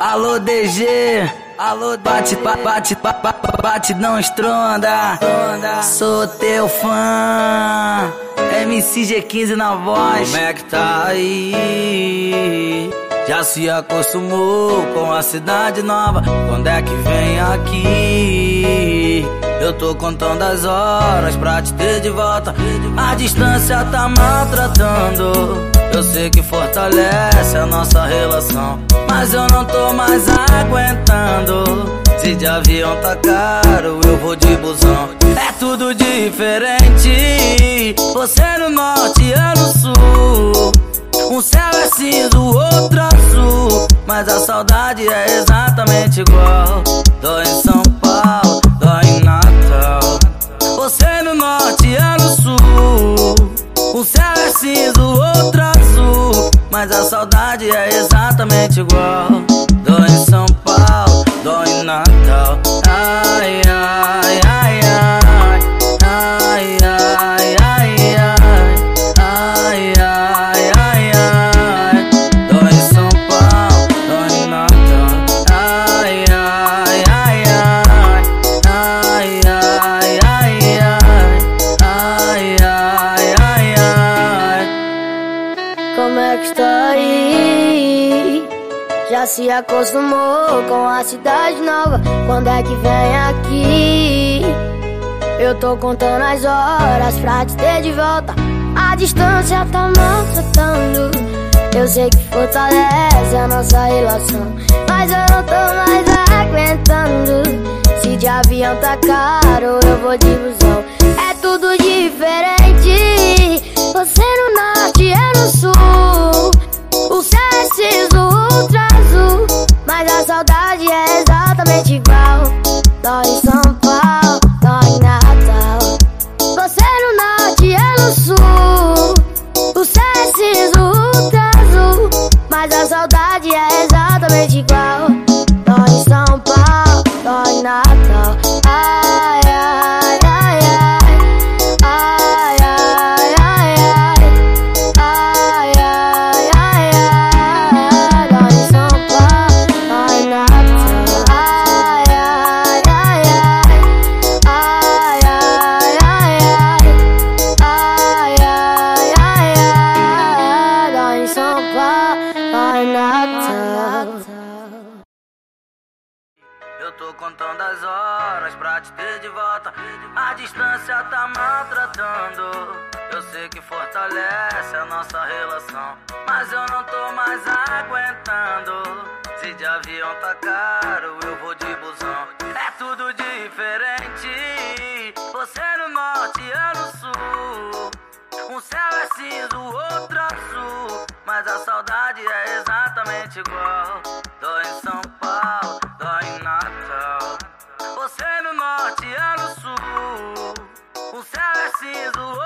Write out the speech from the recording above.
Alô DG, alô bate, bate, bate, bate, não estronda. Sou teu fã, MC G15 na voz. Como é que tá aí? Já se acostumou com a cidade nova? Quando é que vem aqui? Eu tô contando as horas pra te ter de volta. A distância tá maltratando. Eu sei que fortalece a nossa relação. Mas eu não tô mais aguentando. Se de avião tá caro, eu vou de busão. É tudo diferente. Você no norte, eu no sul. Um céu é cinza, o outro azul. Mas a saudade é exatamente igual. Dói em São Mas a saudade é exatamente igual. Dói em São Paulo, dói em Natal. Ai, ai, Já se acostumou com a cidade nova? Quando é que vem aqui? Eu tô contando as horas pra te ter de volta. A distância tá maltratando. Eu sei que fortalece a nossa relação. Mas eu não tô mais aguentando. Se de avião tá caro, eu vou de busão. Igual. Dói São Paulo, dói Natal. Você no norte, eu no sul. Eu tô contando as horas pra te ter de volta. A distância tá maltratando. Eu sei que fortalece a nossa relação. Mas eu não tô mais aguentando. Se de avião tá caro, eu vou de busão. É tudo diferente. Você no norte, eu no sul. Um céu é cinza, o outro azul. Mas a saudade é exatamente igual. Dói em São Paulo, Natal. Você no norte, eu no sul. Um céu é cinza, o.